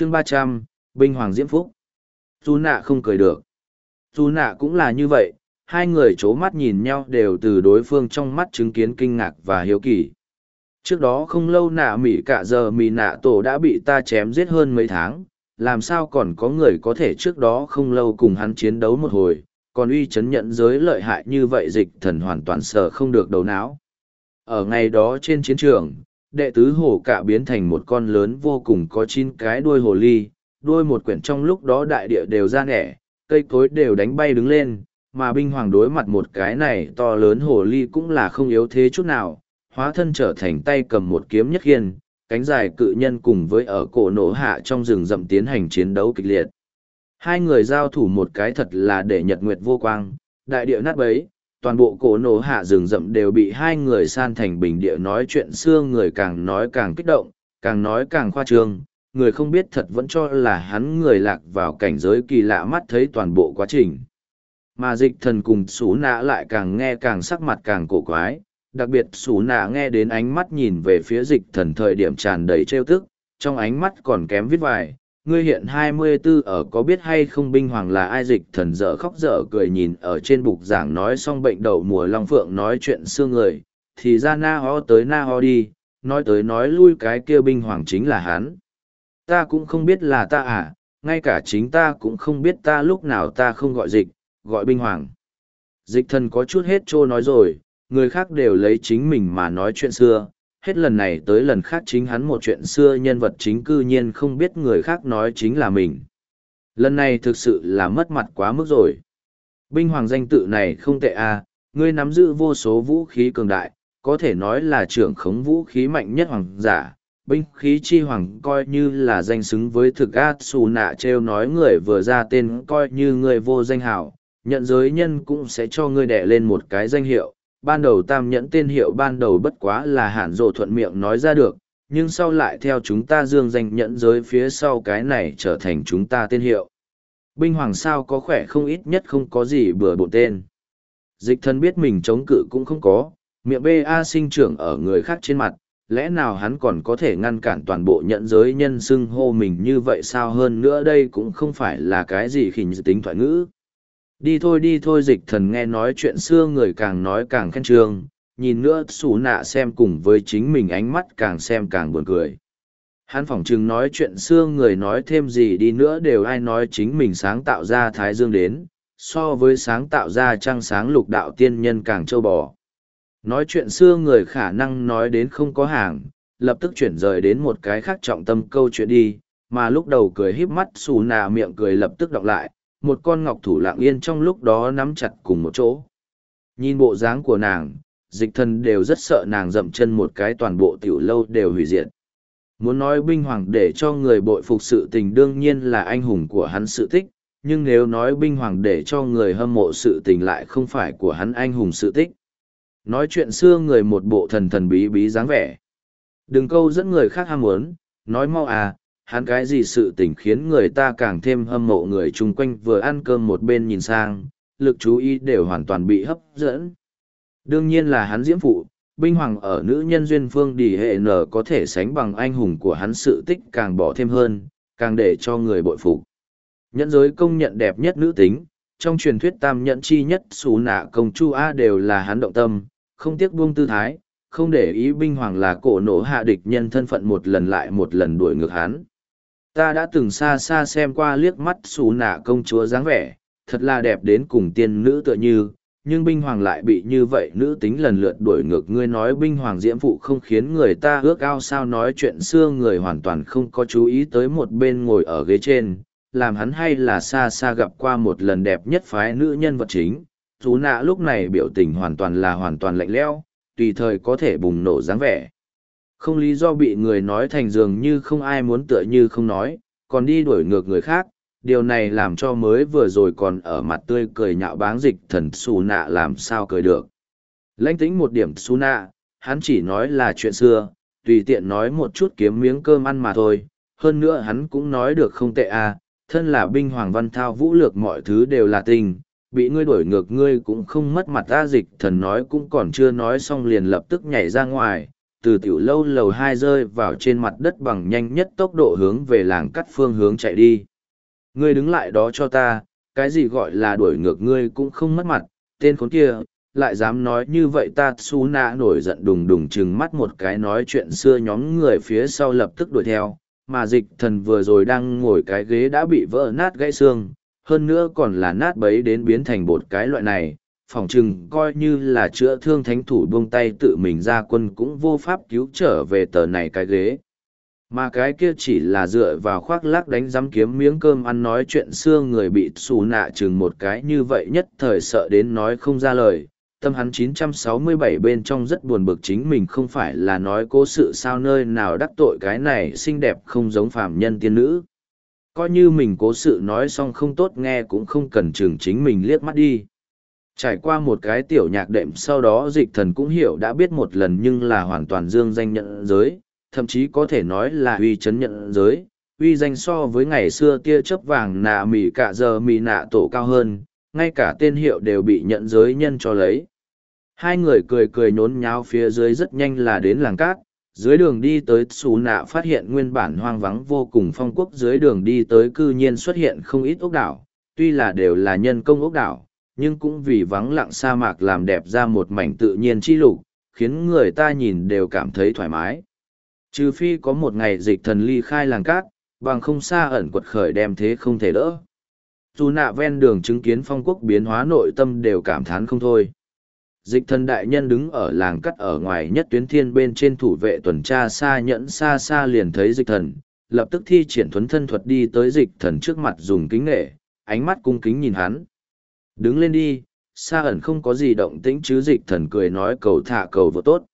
chương ba trăm binh hoàng diễm phúc. Dù nạ không cười được. Dù nạ cũng là như vậy, hai người c h ố mắt nhìn nhau đều từ đối phương trong mắt chứng kiến kinh ngạc và hiếu kỳ. Trước đó không lâu nạ mỹ cả giờ mỹ nạ tổ đã bị ta chém giết hơn mấy tháng, làm sao còn có người có thể trước đó không lâu cùng hắn chiến đấu một hồi, còn uy chấn nhận giới lợi hại như vậy dịch thần hoàn toàn sợ không được đầu não. Ở ngày đó trên chiến trường đệ tứ hổ cả biến thành một con lớn vô cùng có chín cái đuôi hồ ly, đuôi một quyển trong lúc đó đại địa đều ra nẻ, cây cối đều đánh bay đứng lên, mà binh hoàng đối mặt một cái này to lớn hồ ly cũng là không yếu thế chút nào, hóa thân trở thành tay cầm một kiếm nhất hiên, cánh dài cự nhân cùng với ở cổ nổ hạ trong rừng rậm tiến hành chiến đấu kịch liệt. Hai người giao thủ một cái thật là để nhật nguyệt vô quang, đại địa nát bấy, toàn bộ cổ nổ hạ rừng rậm đều bị hai người san thành bình địa nói chuyện xưa người càng nói càng kích động, càng nói càng khoa trương, người không biết thật vẫn cho là hắn người lạc vào cảnh giới kỳ lạ mắt thấy toàn bộ quá trình. Mà dịch thần cùng xú nạ lại càng nghe càng sắc mặt càng cổ quái, đặc biệt xú nạ nghe đến ánh mắt nhìn về phía dịch thần thời điểm tràn đầy trêu tức, trong ánh mắt còn kém viết vài, ngươi hiện hai mươi 24 ở có biết hay không binh hoàng là ai dịch thần dở khóc dở cười nhìn ở trên bục giảng nói xong bệnh đầu mùa long phượng nói chuyện xương người, thì ra na ho tới na ho đi, nói tới nói lui cái kia binh hoàng chính là hắn. Ta cũng không biết là ta à, ngay cả chính ta cũng không biết ta lúc nào ta không gọi dịch, gọi binh hoàng. Dịch thần có chút hết trô nói rồi, người khác đều lấy chính mình mà nói chuyện xưa, hết lần này tới lần khác chính hắn một chuyện xưa nhân vật chính cư nhiên không biết người khác nói chính là mình. Lần này thực sự là mất mặt quá mức rồi. Binh hoàng danh tự này không tệ à, ngươi nắm giữ vô số vũ khí cường đại, có thể nói là trưởng khống vũ khí mạnh nhất hoàng giả. Binh khí chi hoàng coi như là danh xứng với thực át xù nạ treo nói người vừa ra tên coi như người vô danh hảo, nhận giới nhân cũng sẽ cho ngươi đẻ lên một cái danh hiệu, ban đầu tam nhẫn tên hiệu ban đầu bất quá là hạn rộ thuận miệng nói ra được, nhưng sau lại theo chúng ta dương danh nhẫn giới phía sau cái này trở thành chúng ta tên hiệu. Binh hoàng sao có khỏe không ít nhất không có gì bừa bộn tên. Dịch thân biết mình chống cự cũng không có, miệng BA sinh trưởng ở người khác trên mặt, lẽ nào hắn còn có thể ngăn cản toàn bộ nhận giới nhân xưng hô mình như vậy sao hơn nữa đây cũng không phải là cái gì khỉnh tính thoại ngữ. Đi thôi đi thôi dịch thần nghe nói chuyện xưa người càng nói càng khen trương, nhìn nữa xù nạ xem cùng với chính mình ánh mắt càng xem càng buồn cười. Hắn phỏng chừng nói chuyện xưa người nói thêm gì đi nữa đều ai nói chính mình sáng tạo ra Thái Dương đến, so với sáng tạo ra trăng sáng lục đạo tiên nhân càng trâu bò. Nói chuyện xưa người khả năng nói đến không có hàng, lập tức chuyển rời đến một cái khác trọng tâm câu chuyện đi, mà lúc đầu cười híp mắt xù nạ miệng cười lập tức đọc lại, một con ngọc thủ lạng yên trong lúc đó nắm chặt cùng một chỗ. Nhìn bộ dáng của nàng, dịch thần đều rất sợ nàng dậm chân một cái toàn bộ tiểu lâu đều hủy diệt. Muốn nói binh hoàng để cho người bội phục sự tình đương nhiên là anh hùng của hắn sự tích, nhưng nếu nói binh hoàng để cho người hâm mộ sự tình lại không phải của hắn anh hùng sự tích. Nói chuyện xưa người một bộ thần thần bí bí dáng vẻ. Đừng câu dẫn người khác ham muốn, nói mau à, hắn cái gì sự tình khiến người ta càng thêm hâm mộ người chung quanh vừa ăn cơm một bên nhìn sang, lực chú ý đều hoàn toàn bị hấp dẫn. Đương nhiên là hắn diễm phụ, binh hoàng ở nữ nhân duyên phương đi hệ nở có thể sánh bằng anh hùng của hắn sự tích càng bỏ thêm hơn, càng để cho người bội phục. Nhẫn giới công nhận đẹp nhất nữ tính, trong truyền thuyết tam nhẫn chi nhất xú nạ công chu A đều là hắn động tâm, không tiếc buông tư thái, không để ý binh hoàng là cổ nổ hạ địch nhân thân phận một lần lại một lần đuổi ngược hắn ta đã từng xa xa xem qua liếc mắt xù nạ công chúa dáng vẻ, thật là đẹp đến cùng tiên nữ tựa như, nhưng binh hoàng lại bị như vậy nữ tính lần lượt đuổi ngược. Ngươi nói binh hoàng diễm phụ không khiến người ta ước ao sao? Nói chuyện xưa người hoàn toàn không có chú ý tới một bên ngồi ở ghế trên, làm hắn hay là xa xa gặp qua một lần đẹp nhất phái nữ nhân vật chính. Dù nạ lúc này biểu tình hoàn toàn là hoàn toàn lạnh lẽo, tùy thời có thể bùng nổ dáng vẻ không lý do bị người nói thành dường như không ai muốn tựa như không nói, còn đi đuổi ngược người khác, điều này làm cho mới vừa rồi còn ở mặt tươi cười nhạo báng dịch thần xù nạ làm sao cười được. Lãnh tĩnh một điểm xù nạ, hắn chỉ nói là chuyện xưa, tùy tiện nói một chút kiếm miếng cơm ăn mà thôi, hơn nữa hắn cũng nói được không tệ à, thân là binh hoàng văn thao vũ lược mọi thứ đều là tình, bị ngươi đuổi ngược ngươi cũng không mất mặt ta dịch thần nói cũng còn chưa nói xong liền lập tức nhảy ra ngoài, từ tiểu lâu lầu hai rơi vào trên mặt đất bằng nhanh nhất tốc độ hướng về làng cắt phương hướng chạy đi. Ngươi đứng lại đó cho ta, cái gì gọi là đuổi ngược ngươi cũng không mất mặt, tên khốn kia, lại dám nói như vậy ta su nạ nổi giận đùng đùng chừng mắt một cái nói chuyện xưa nhóm người phía sau lập tức đuổi theo, mà dịch thần vừa rồi đang ngồi cái ghế đã bị vỡ nát gãy xương, hơn nữa còn là nát bấy đến biến thành bột cái loại này, phỏng chừng coi như là chữa thương thánh thủ buông tay tự mình ra quân cũng vô pháp cứu trở về tờ này cái ghế. Mà cái kia chỉ là dựa vào khoác lác đánh giám kiếm miếng cơm ăn nói chuyện xưa người bị xù nạ chừng một cái như vậy nhất thời sợ đến nói không ra lời. Tâm hắn 967 bên trong rất buồn bực chính mình không phải là nói cố sự sao nơi nào đắc tội cái này xinh đẹp không giống phàm nhân tiên nữ. Coi như mình cố sự nói xong không tốt nghe cũng không cần chừng chính mình liếc mắt đi. Trải qua một cái tiểu nhạc đệm sau đó dịch thần cũng hiểu đã biết một lần nhưng là hoàn toàn dương danh nhận giới, thậm chí có thể nói là uy chấn nhận giới, uy danh so với ngày xưa tia chớp vàng nạ mỉ cả giờ mỉ nạ tổ cao hơn, ngay cả tên hiệu đều bị nhận giới nhân cho lấy. Hai người cười cười nhốn nháo phía dưới rất nhanh là đến làng cát, dưới đường đi tới xù nạ phát hiện nguyên bản hoang vắng vô cùng phong quốc dưới đường đi tới cư nhiên xuất hiện không ít ốc đảo, tuy là đều là nhân công ốc đảo, nhưng cũng vì vắng lặng sa mạc làm đẹp ra một mảnh tự nhiên chi lục, khiến người ta nhìn đều cảm thấy thoải mái. Trừ phi có một ngày dịch thần ly khai làng cát, bằng không xa ẩn quật khởi đem thế không thể đỡ. Dù nạ ven đường chứng kiến phong quốc biến hóa nội tâm đều cảm thán không thôi. Dịch thần đại nhân đứng ở làng cắt ở ngoài nhất tuyến thiên bên trên thủ vệ tuần tra xa nhẫn xa xa liền thấy dịch thần, lập tức thi triển thuấn thân thuật đi tới dịch thần trước mặt dùng kính nghệ, ánh mắt cung kính nhìn hắn. Đứng lên đi, xa ẩn không có gì động tĩnh chứ dịch thần cười nói cầu thả cầu vô tốt.